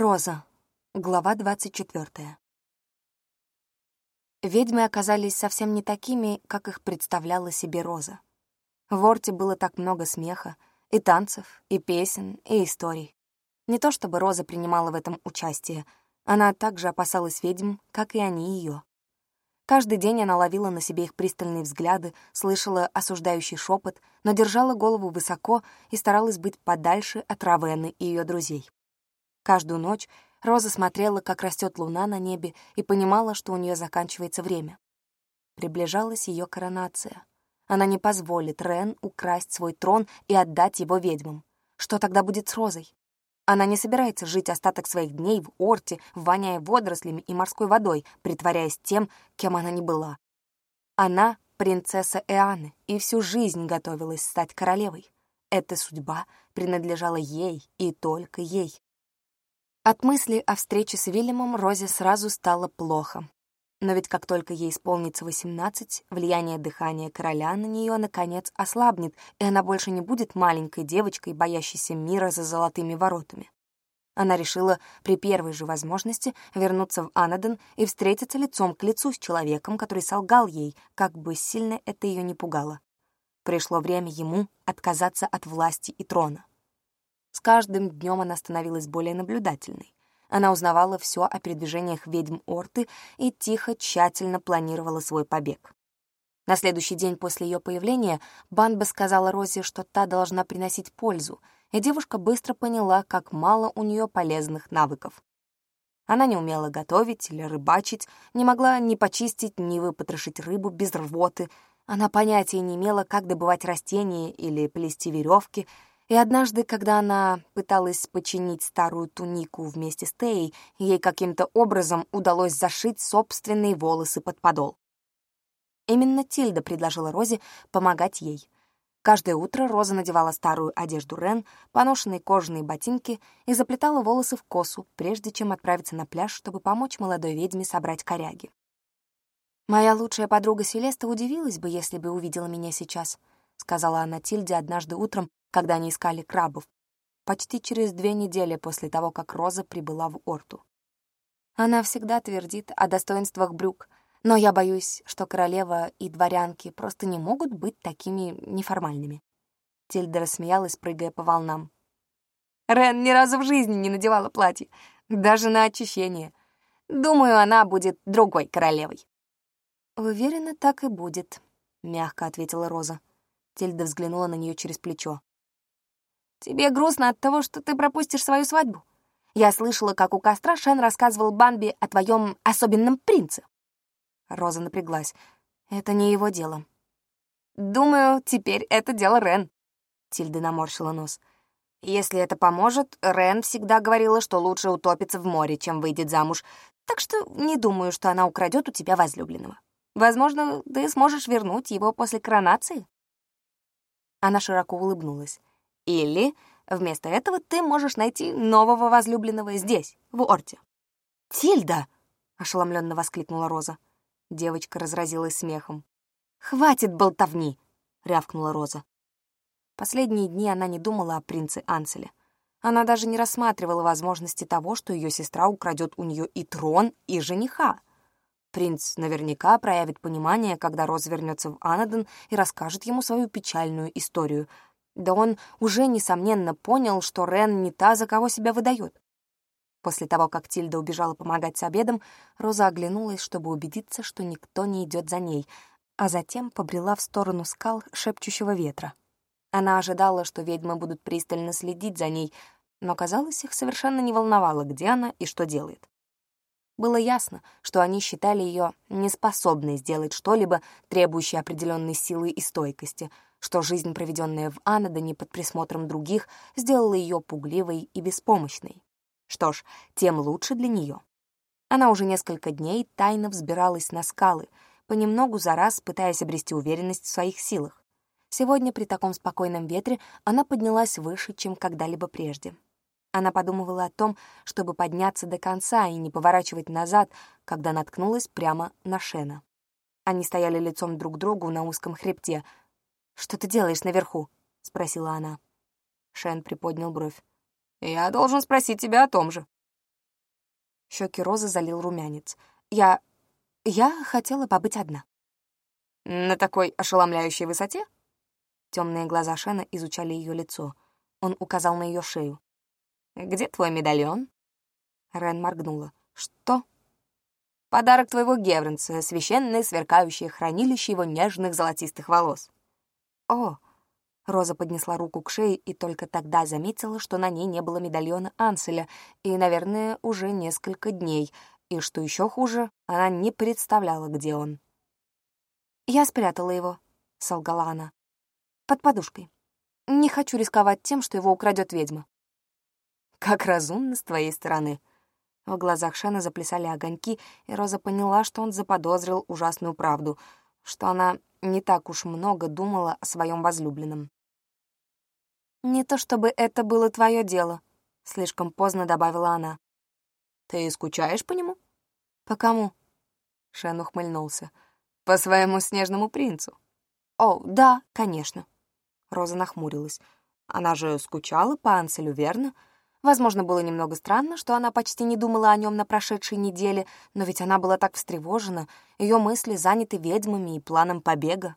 Роза. Глава 24. Ведьмы оказались совсем не такими, как их представляла себе Роза. В Орте было так много смеха, и танцев, и песен, и историй. Не то чтобы Роза принимала в этом участие, она также опасалась ведьм, как и они ее. Каждый день она ловила на себе их пристальные взгляды, слышала осуждающий шепот, но держала голову высоко и старалась быть подальше от Равены и ее друзей. Каждую ночь Роза смотрела, как растет луна на небе, и понимала, что у нее заканчивается время. Приближалась ее коронация. Она не позволит Рен украсть свой трон и отдать его ведьмам. Что тогда будет с Розой? Она не собирается жить остаток своих дней в Орте, воняя водорослями и морской водой, притворяясь тем, кем она не была. Она — принцесса Эаны, и всю жизнь готовилась стать королевой. Эта судьба принадлежала ей и только ей. От мысли о встрече с Вильямом Розе сразу стало плохо. Но ведь как только ей исполнится 18, влияние дыхания короля на нее наконец ослабнет, и она больше не будет маленькой девочкой, боящейся мира за золотыми воротами. Она решила при первой же возможности вернуться в Анаден и встретиться лицом к лицу с человеком, который солгал ей, как бы сильно это ее не пугало. Пришло время ему отказаться от власти и трона. С каждым днем она становилась более наблюдательной. Она узнавала все о передвижениях ведьм Орты и тихо, тщательно планировала свой побег. На следующий день после ее появления Банба сказала Розе, что та должна приносить пользу, и девушка быстро поняла, как мало у нее полезных навыков. Она не умела готовить или рыбачить, не могла ни почистить, ни выпотрошить рыбу без рвоты. Она понятия не имела, как добывать растения или плести веревки — и однажды, когда она пыталась починить старую тунику вместе с Теей, ей каким-то образом удалось зашить собственные волосы под подол. Именно Тильда предложила Розе помогать ей. Каждое утро Роза надевала старую одежду Рен, поношенные кожаные ботинки и заплетала волосы в косу, прежде чем отправиться на пляж, чтобы помочь молодой ведьме собрать коряги. «Моя лучшая подруга Селеста удивилась бы, если бы увидела меня сейчас», — сказала она Тильде однажды утром, когда они искали крабов, почти через две недели после того, как Роза прибыла в Орту. Она всегда твердит о достоинствах брюк, но я боюсь, что королева и дворянки просто не могут быть такими неформальными. Тильда рассмеялась, прыгая по волнам. Рен ни разу в жизни не надевала платье, даже на очищение. Думаю, она будет другой королевой. «Уверена, так и будет», — мягко ответила Роза. Тильда взглянула на нее через плечо. Тебе грустно от того, что ты пропустишь свою свадьбу? Я слышала, как у костра Шен рассказывал Бамби о твоем особенном принце. Роза напряглась. Это не его дело. Думаю, теперь это дело Рен. Тильда наморщила нос. Если это поможет, Рен всегда говорила, что лучше утопиться в море, чем выйдет замуж. Так что не думаю, что она украдет у тебя возлюбленного. Возможно, ты сможешь вернуть его после коронации. Она широко улыбнулась. Или вместо этого ты можешь найти нового возлюбленного здесь, в Орте. «Тильда!» — ошеломленно воскликнула Роза. Девочка разразилась смехом. «Хватит болтовни!» — рявкнула Роза. Последние дни она не думала о принце Анселе. Она даже не рассматривала возможности того, что ее сестра украдет у нее и трон, и жениха. Принц наверняка проявит понимание, когда Роза вернется в Анадон и расскажет ему свою печальную историю — да он уже, несомненно, понял, что Рен не та, за кого себя выдает. После того, как Тильда убежала помогать с обедом, Роза оглянулась, чтобы убедиться, что никто не идет за ней, а затем побрела в сторону скал шепчущего ветра. Она ожидала, что ведьмы будут пристально следить за ней, но, казалось, их совершенно не волновало, где она и что делает. Было ясно, что они считали ее неспособной сделать что-либо, требующее определенной силы и стойкости — что жизнь, проведенная в Анадоне под присмотром других, сделала ее пугливой и беспомощной. Что ж, тем лучше для нее. Она уже несколько дней тайно взбиралась на скалы, понемногу за раз пытаясь обрести уверенность в своих силах. Сегодня при таком спокойном ветре она поднялась выше, чем когда-либо прежде. Она подумывала о том, чтобы подняться до конца и не поворачивать назад, когда наткнулась прямо на Шена. Они стояли лицом друг к другу на узком хребте, «Что ты делаешь наверху?» — спросила она. Шен приподнял бровь. «Я должен спросить тебя о том же». Щеки Розы залил румянец. «Я... я хотела побыть одна». «На такой ошеломляющей высоте?» Темные глаза Шена изучали ее лицо. Он указал на ее шею. «Где твой медальон?» Рен моргнула. «Что?» «Подарок твоего Гевренца, священное сверкающее хранилище его нежных золотистых волос». «О!» Роза поднесла руку к шее и только тогда заметила, что на ней не было медальона Анселя, и, наверное, уже несколько дней, и, что еще хуже, она не представляла, где он. «Я спрятала его», — солгала она, — «под подушкой. Не хочу рисковать тем, что его украдет ведьма». «Как разумно с твоей стороны». В глазах Шена заплясали огоньки, и Роза поняла, что он заподозрил ужасную правду, что она не так уж много думала о своем возлюбленном. «Не то чтобы это было твое дело», — слишком поздно добавила она. «Ты скучаешь по нему?» «По кому?» Шен ухмыльнулся. «По своему снежному принцу». «О, да, конечно». Роза нахмурилась. Она же скучала по Анселю, верно? Возможно, было немного странно, что она почти не думала о нем на прошедшей неделе, но ведь она была так встревожена, ее мысли заняты ведьмами и планом побега.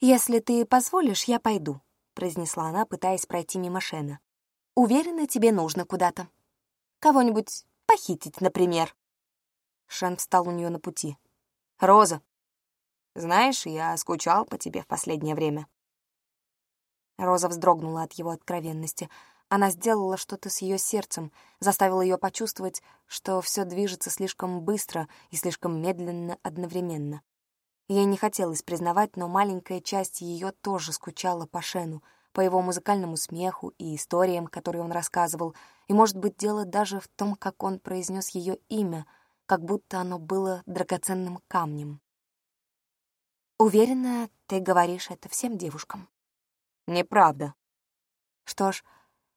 «Если ты позволишь, я пойду», произнесла она, пытаясь пройти мимо Шена. «Уверена, тебе нужно куда-то. Кого-нибудь похитить, например». Шен встал у нее на пути. «Роза, знаешь, я скучал по тебе в последнее время». Роза вздрогнула от его откровенности. Она сделала что-то с ее сердцем, заставила ее почувствовать, что все движется слишком быстро и слишком медленно одновременно. Ей не хотелось признавать, но маленькая часть ее тоже скучала по Шену, по его музыкальному смеху и историям, которые он рассказывал, и, может быть, дело даже в том, как он произнес ее имя, как будто оно было драгоценным камнем. «Уверена, ты говоришь это всем девушкам». «Неправда». «Что ж,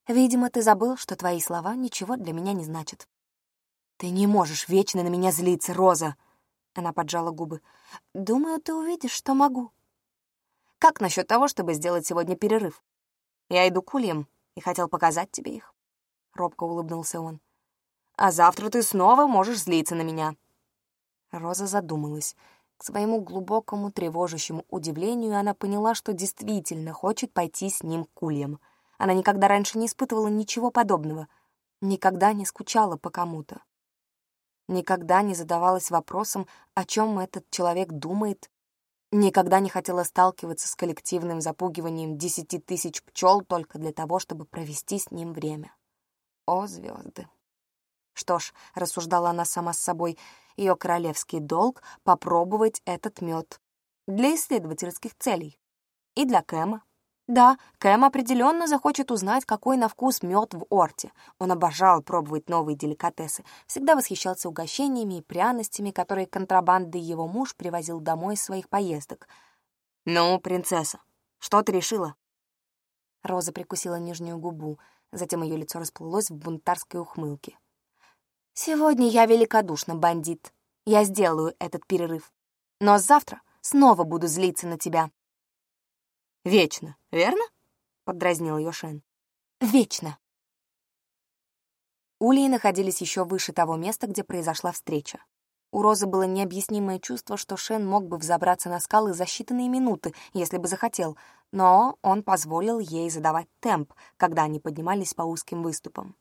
видимо, ты забыл, что твои слова ничего для меня не значат». «Ты не можешь вечно на меня злиться, Роза!» Она поджала губы. «Думаю, ты увидишь, что могу». «Как насчет того, чтобы сделать сегодня перерыв? Я иду к ульям и хотел показать тебе их». Робко улыбнулся он. «А завтра ты снова можешь злиться на меня». Роза задумалась. К своему глубокому тревожащему удивлению она поняла, что действительно хочет пойти с ним к ульям. Она никогда раньше не испытывала ничего подобного, никогда не скучала по кому-то никогда не задавалась вопросом, о чем этот человек думает, никогда не хотела сталкиваться с коллективным запугиванием десяти тысяч пчел только для того, чтобы провести с ним время. О, звезды! Что ж, рассуждала она сама с собой, ее королевский долг — попробовать этот мед для исследовательских целей. И для Кэма, да, Кэм определенно захочет узнать, какой на вкус мед в Орте. Он обожал пробовать новые деликатесы, всегда восхищался угощениями и пряностями, которые контрабандой его муж привозил домой из своих поездок. «Ну, принцесса, что ты решила?» Роза прикусила нижнюю губу, затем ее лицо расплылось в бунтарской ухмылке. «Сегодня я великодушна, бандит. Я сделаю этот перерыв. Но завтра снова буду злиться на тебя. Вечно, верно? Поддразнил ее Шен. Вечно. Улии находились еще выше того места, где произошла встреча. У Розы было необъяснимое чувство, что Шен мог бы взобраться на скалы за считанные минуты, если бы захотел, но он позволил ей задавать темп, когда они поднимались по узким выступам.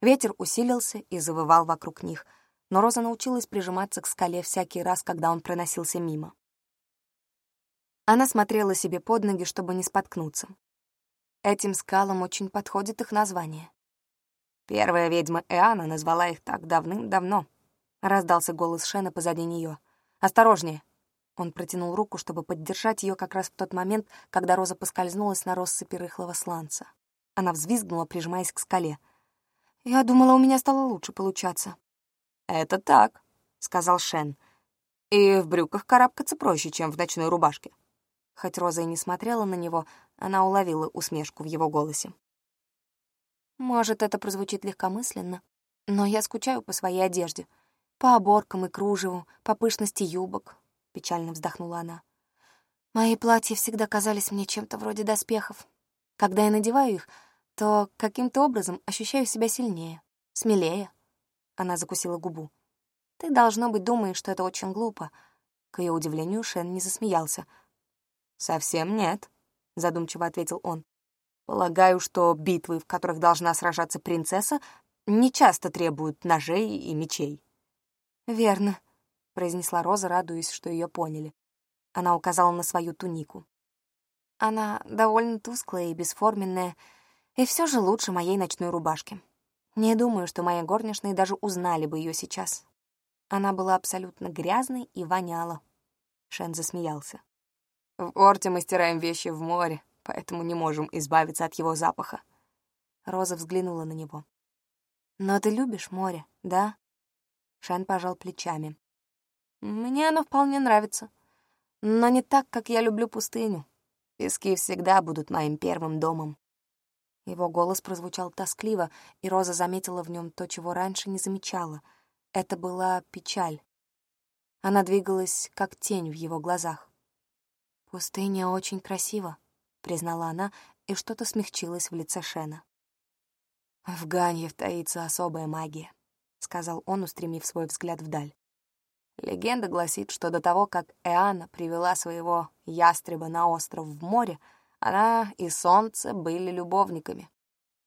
Ветер усилился и завывал вокруг них, но Роза научилась прижиматься к скале всякий раз, когда он проносился мимо. Она смотрела себе под ноги, чтобы не споткнуться. Этим скалам очень подходит их название. Первая ведьма Эана назвала их так давным-давно. Раздался голос Шена позади нее. «Осторожнее!» Он протянул руку, чтобы поддержать ее как раз в тот момент, когда Роза поскользнулась на россыпи рыхлого сланца. Она взвизгнула, прижимаясь к скале. «Я думала, у меня стало лучше получаться». «Это так», — сказал Шен. «И в брюках карабкаться проще, чем в ночной рубашке. Хоть Роза и не смотрела на него, она уловила усмешку в его голосе. «Может, это прозвучит легкомысленно, но я скучаю по своей одежде, по оборкам и кружеву, по пышности юбок», — печально вздохнула она. «Мои платья всегда казались мне чем-то вроде доспехов. Когда я надеваю их, то каким-то образом ощущаю себя сильнее, смелее. Она закусила губу. «Ты, должно быть, думаешь, что это очень глупо». К ее удивлению Шен не засмеялся. «Совсем нет», — задумчиво ответил он. «Полагаю, что битвы, в которых должна сражаться принцесса, не часто требуют ножей и мечей». «Верно», — произнесла Роза, радуясь, что ее поняли. Она указала на свою тунику. Она довольно тусклая и бесформенная, и все же лучше моей ночной рубашки. Не думаю, что мои горничные даже узнали бы ее сейчас. Она была абсолютно грязной и воняла. Шен засмеялся. В Орте мы стираем вещи в море, поэтому не можем избавиться от его запаха. Роза взглянула на него. «Но ты любишь море, да?» Шен пожал плечами. «Мне оно вполне нравится. Но не так, как я люблю пустыню. Пески всегда будут моим первым домом». Его голос прозвучал тоскливо, и Роза заметила в нем то, чего раньше не замечала. Это была печаль. Она двигалась, как тень в его глазах. «Пустыня очень красива», — признала она, и что-то смягчилось в лице Шена. «В Ганьев таится особая магия», — сказал он, устремив свой взгляд вдаль. Легенда гласит, что до того, как Эана привела своего ястреба на остров в море, она и солнце были любовниками.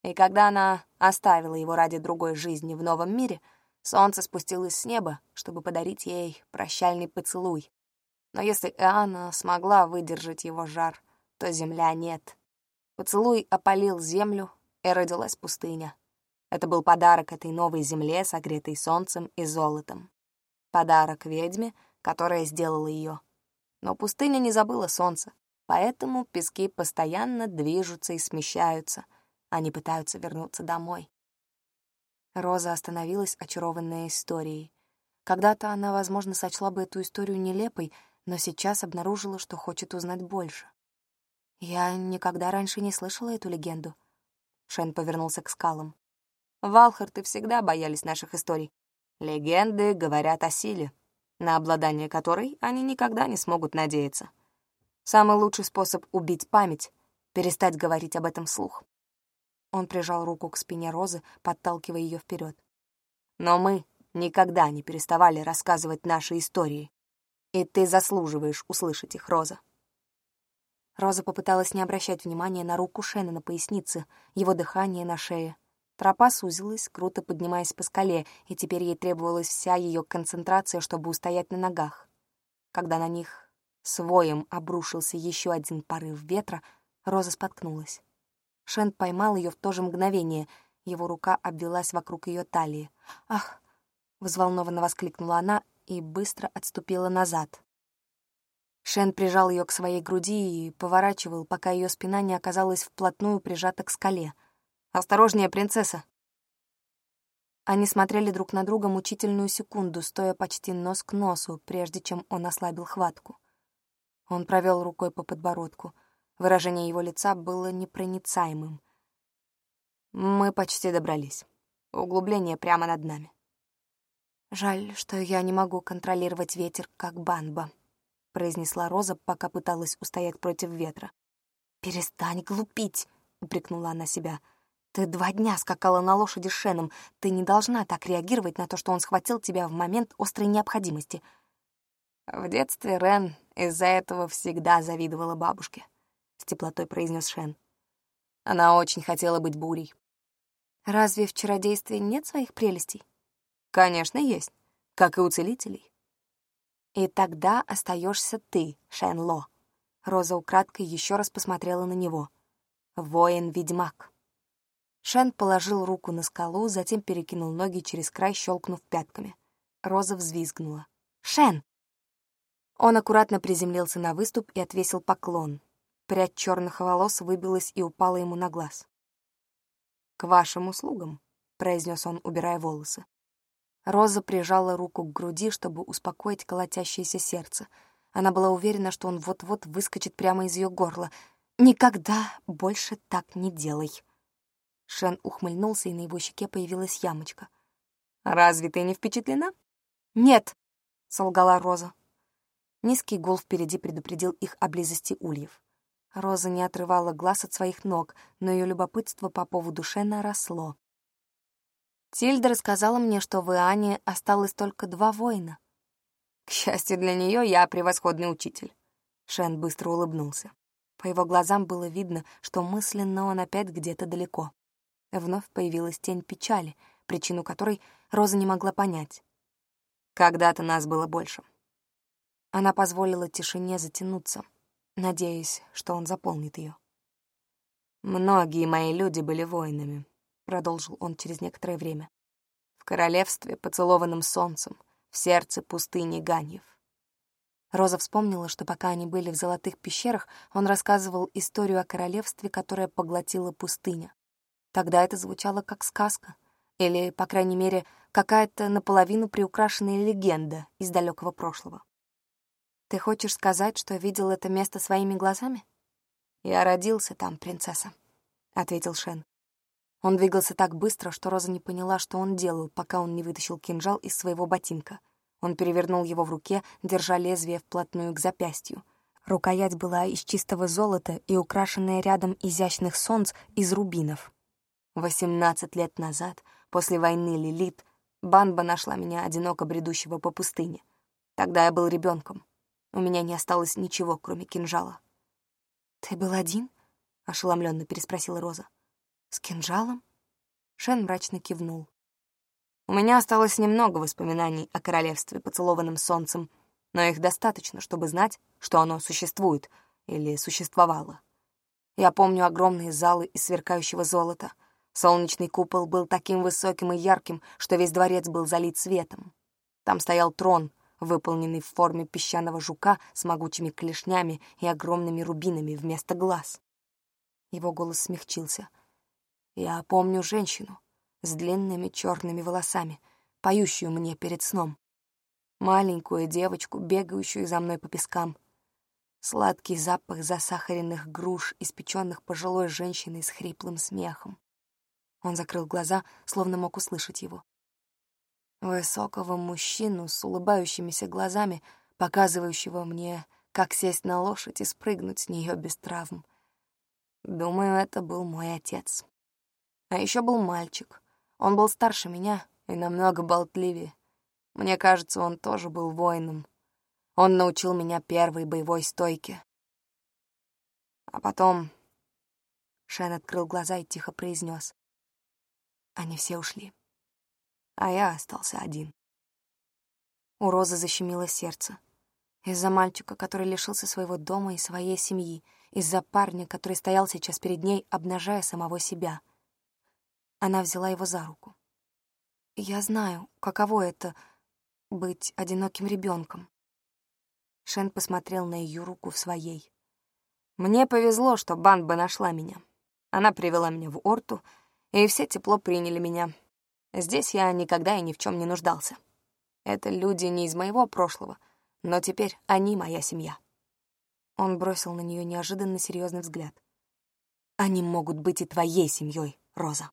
И когда она оставила его ради другой жизни в новом мире, солнце спустилось с неба, чтобы подарить ей прощальный поцелуй. Но если Эана смогла выдержать его жар, то земля нет. Поцелуй опалил землю, и родилась пустыня. Это был подарок этой новой земле, согретой солнцем и золотом. Подарок ведьме, которая сделала ее. Но пустыня не забыла солнце, поэтому пески постоянно движутся и смещаются. Они пытаются вернуться домой. Роза остановилась, очарованная историей. Когда-то она, возможно, сочла бы эту историю нелепой, но сейчас обнаружила, что хочет узнать больше. «Я никогда раньше не слышала эту легенду». Шен повернулся к скалам. «Валхарты всегда боялись наших историй. Легенды говорят о силе, на обладание которой они никогда не смогут надеяться. Самый лучший способ убить память — перестать говорить об этом вслух. Он прижал руку к спине Розы, подталкивая ее вперед. Но мы никогда не переставали рассказывать наши истории. И ты заслуживаешь услышать их, Роза. Роза попыталась не обращать внимания на руку Шена на пояснице, его дыхание на шее. Тропа сузилась, круто поднимаясь по скале, и теперь ей требовалась вся ее концентрация, чтобы устоять на ногах. Когда на них своем обрушился еще один порыв ветра, Роза споткнулась. Шен поймал ее в то же мгновение. Его рука обвелась вокруг ее талии. «Ах!» — взволнованно воскликнула она и быстро отступила назад. Шен прижал ее к своей груди и поворачивал, пока ее спина не оказалась вплотную прижата к скале — «Осторожнее, принцесса!» Они смотрели друг на друга мучительную секунду, стоя почти нос к носу, прежде чем он ослабил хватку. Он провел рукой по подбородку. Выражение его лица было непроницаемым. «Мы почти добрались. Углубление прямо над нами». «Жаль, что я не могу контролировать ветер, как банба», — произнесла Роза, пока пыталась устоять против ветра. «Перестань глупить», — упрекнула она себя, — ты два дня скакала на лошади с Шеном. Ты не должна так реагировать на то, что он схватил тебя в момент острой необходимости. В детстве Рен из-за этого всегда завидовала бабушке, — с теплотой произнес Шен. Она очень хотела быть бурей. Разве в чародействе нет своих прелестей? Конечно, есть, как и у целителей. И тогда остаешься ты, Шен Ло. Роза украдкой еще раз посмотрела на него. Воин-ведьмак. Шен положил руку на скалу, затем перекинул ноги через край, щелкнув пятками. Роза взвизгнула. «Шен!» Он аккуратно приземлился на выступ и отвесил поклон. Прядь черных волос выбилась и упала ему на глаз. «К вашим услугам», — произнес он, убирая волосы. Роза прижала руку к груди, чтобы успокоить колотящееся сердце. Она была уверена, что он вот-вот выскочит прямо из ее горла. «Никогда больше так не делай», Шен ухмыльнулся, и на его щеке появилась ямочка. «Разве ты не впечатлена?» «Нет», — солгала Роза. Низкий гул впереди предупредил их о близости ульев. Роза не отрывала глаз от своих ног, но ее любопытство по поводу Шена росло. Тильда рассказала мне, что в Иоанне осталось только два воина. К счастью для нее, я превосходный учитель. Шен быстро улыбнулся. По его глазам было видно, что мысленно он опять где-то далеко. Вновь появилась тень печали, причину которой Роза не могла понять. Когда-то нас было больше. Она позволила тишине затянуться, надеясь, что он заполнит ее. «Многие мои люди были воинами», — продолжил он через некоторое время. «В королевстве, поцелованном солнцем, в сердце пустыни Ганьев. Роза вспомнила, что пока они были в золотых пещерах, он рассказывал историю о королевстве, которое поглотила пустыня. Тогда это звучало как сказка, или, по крайней мере, какая-то наполовину приукрашенная легенда из далекого прошлого. «Ты хочешь сказать, что видел это место своими глазами?» «Я родился там, принцесса», — ответил Шен. Он двигался так быстро, что Роза не поняла, что он делал, пока он не вытащил кинжал из своего ботинка. Он перевернул его в руке, держа лезвие вплотную к запястью. Рукоять была из чистого золота и украшенная рядом изящных солнц из рубинов. Восемнадцать лет назад, после войны Лилит, Банба нашла меня одиноко бредущего по пустыне. Тогда я был ребенком. У меня не осталось ничего, кроме кинжала. «Ты был один?» — ошеломленно переспросила Роза. «С кинжалом?» Шен мрачно кивнул. «У меня осталось немного воспоминаний о королевстве, поцелованном солнцем, но их достаточно, чтобы знать, что оно существует или существовало. Я помню огромные залы из сверкающего золота. Солнечный купол был таким высоким и ярким, что весь дворец был залит светом. Там стоял трон, выполненный в форме песчаного жука с могучими клешнями и огромными рубинами вместо глаз. Его голос смягчился — я помню женщину с длинными черными волосами, поющую мне перед сном. Маленькую девочку, бегающую за мной по пескам. Сладкий запах засахаренных груш, испеченных пожилой женщиной с хриплым смехом. Он закрыл глаза, словно мог услышать его. Высокого мужчину с улыбающимися глазами, показывающего мне, как сесть на лошадь и спрыгнуть с нее без травм. Думаю, это был мой отец. А еще был мальчик. Он был старше меня и намного болтливее. Мне кажется, он тоже был воином. Он научил меня первой боевой стойке. А потом Шен открыл глаза и тихо произнес: Они все ушли. А я остался один. У Розы защемило сердце. Из-за мальчика, который лишился своего дома и своей семьи, из-за парня, который стоял сейчас перед ней, обнажая самого себя — она взяла его за руку. «Я знаю, каково это — быть одиноким ребенком. Шен посмотрел на ее руку в своей. «Мне повезло, что Банба нашла меня. Она привела меня в Орту, и все тепло приняли меня. Здесь я никогда и ни в чем не нуждался. Это люди не из моего прошлого, но теперь они моя семья». Он бросил на нее неожиданно серьезный взгляд. «Они могут быть и твоей семьей, Роза».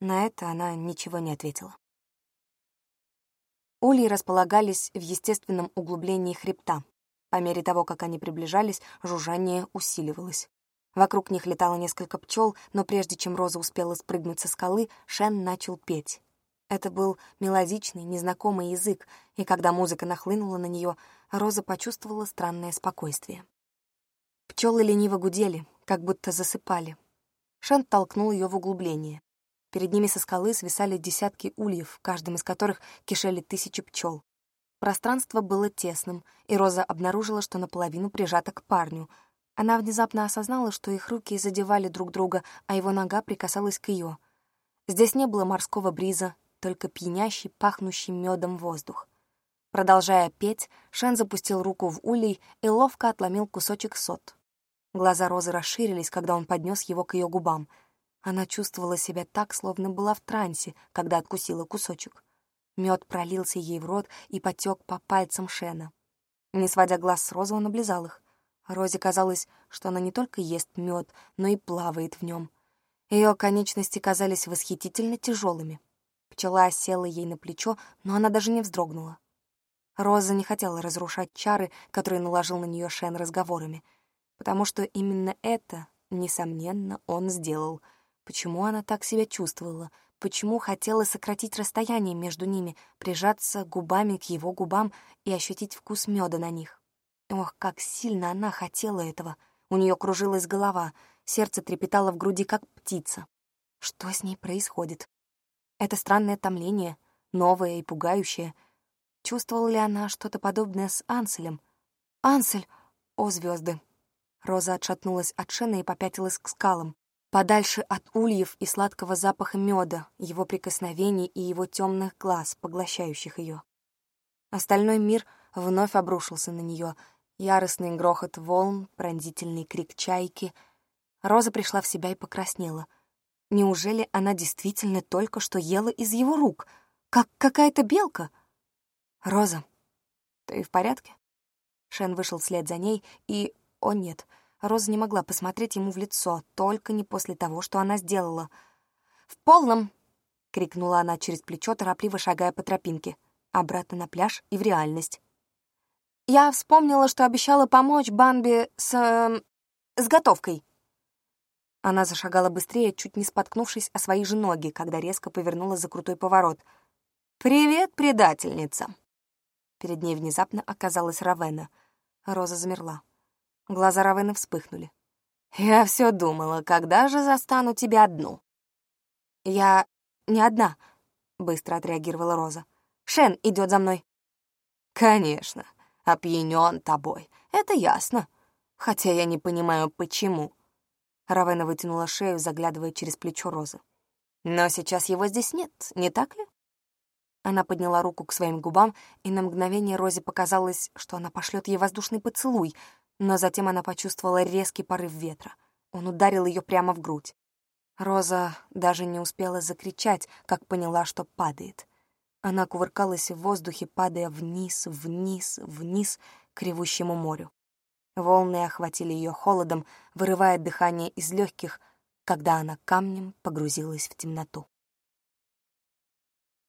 На это она ничего не ответила. Ульи располагались в естественном углублении хребта. По мере того, как они приближались, жужжание усиливалось. Вокруг них летало несколько пчел, но прежде чем Роза успела спрыгнуть со скалы, Шен начал петь. Это был мелодичный, незнакомый язык, и когда музыка нахлынула на нее, Роза почувствовала странное спокойствие. Пчелы лениво гудели, как будто засыпали. Шен толкнул ее в углубление. Перед ними со скалы свисали десятки ульев, в каждом из которых кишели тысячи пчел. Пространство было тесным, и Роза обнаружила, что наполовину прижата к парню. Она внезапно осознала, что их руки задевали друг друга, а его нога прикасалась к ее. Здесь не было морского бриза, только пьянящий, пахнущий медом воздух. Продолжая петь, Шен запустил руку в улей и ловко отломил кусочек сот. Глаза Розы расширились, когда он поднес его к ее губам — она чувствовала себя так, словно была в трансе, когда откусила кусочек. Мед пролился ей в рот и потек по пальцам Шена. Не сводя глаз с Розы, он облизал их. Розе казалось, что она не только ест мед, но и плавает в нем. Ее конечности казались восхитительно тяжелыми. Пчела села ей на плечо, но она даже не вздрогнула. Роза не хотела разрушать чары, которые наложил на нее Шен разговорами, потому что именно это, несомненно, он сделал — Почему она так себя чувствовала? почему хотела сократить расстояние между ними, прижаться губами к его губам и ощутить вкус меда на них. Ох, как сильно она хотела этого. У нее кружилась голова, сердце трепетало в груди, как птица. Что с ней происходит? Это странное томление, новое и пугающее. Чувствовала ли она что-то подобное с Анселем? «Ансель! О, звезды! Роза отшатнулась от Шена и попятилась к скалам подальше от ульев и сладкого запаха меда, его прикосновений и его темных глаз, поглощающих ее. Остальной мир вновь обрушился на нее. Яростный грохот волн, пронзительный крик чайки. Роза пришла в себя и покраснела. Неужели она действительно только что ела из его рук, как какая-то белка? «Роза, ты в порядке?» Шен вышел вслед за ней и... О, нет, — Роза не могла посмотреть ему в лицо, только не после того, что она сделала. «В полном!» — крикнула она через плечо, торопливо шагая по тропинке. Обратно на пляж и в реальность. «Я вспомнила, что обещала помочь Бамби с... Э, с готовкой». Она зашагала быстрее, чуть не споткнувшись о свои же ноги, когда резко повернула за крутой поворот. «Привет, предательница!» Перед ней внезапно оказалась Равена. Роза замерла. Глаза Равены вспыхнули. «Я все думала, когда же застану тебя одну?» «Я не одна», — быстро отреагировала Роза. «Шен идет за мной». «Конечно, опьянен тобой, это ясно. Хотя я не понимаю, почему». Равена вытянула шею, заглядывая через плечо Розы. «Но сейчас его здесь нет, не так ли?» Она подняла руку к своим губам, и на мгновение Розе показалось, что она пошлет ей воздушный поцелуй — но затем она почувствовала резкий порыв ветра. Он ударил ее прямо в грудь. Роза даже не успела закричать, как поняла, что падает. Она кувыркалась в воздухе, падая вниз, вниз, вниз к ревущему морю. Волны охватили ее холодом, вырывая дыхание из легких, когда она камнем погрузилась в темноту.